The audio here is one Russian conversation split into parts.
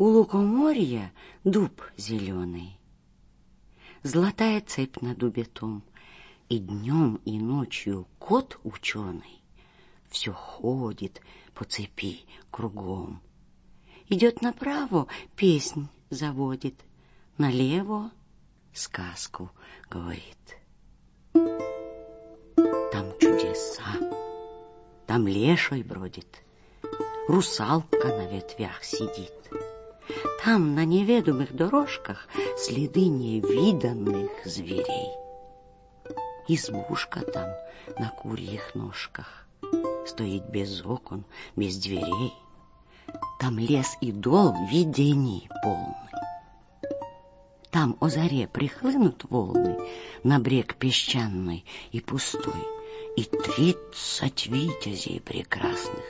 У лукоморья дуб зеленый, Золотая цепь на дубе том, И днем, и ночью кот ученый Все ходит по цепи кругом. Идет направо, песнь заводит, Налево сказку говорит. Там чудеса, там леший бродит, Русалка на ветвях сидит. Там на неведомых дорожках следы невиданных зверей. Избушка там на курьих ножках стоит без окон, без дверей. Там лес и дол видений полный. Там о заре прихлынут волны на брег песчаный и пустой, и тридцать витязей прекрасных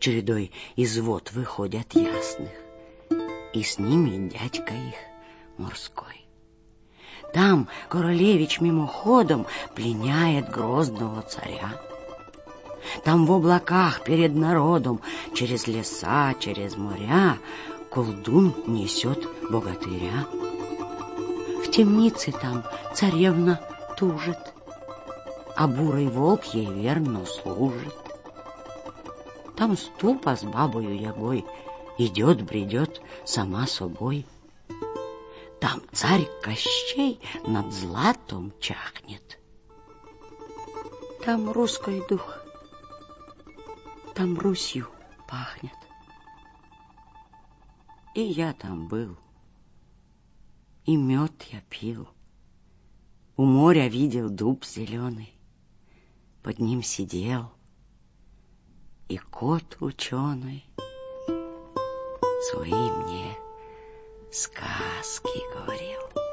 чередой из вод выходят ясных и с ними дядька их морской. Там королевич мимоходом пленяет грозного царя. Там в облаках перед народом, через леса, через моря, колдун несет богатыря. В темнице там царевна тужит, а бурый волк ей верно служит. Там ступа с бабою ягой идет, бредет сама собой. Там царь Кощей над златом чахнет. Там русский дух, там Русью пахнет. И я там был, и мед я пил. У моря видел дуб зеленый, под ним сидел, и кот ученый свои мне сказки говорил.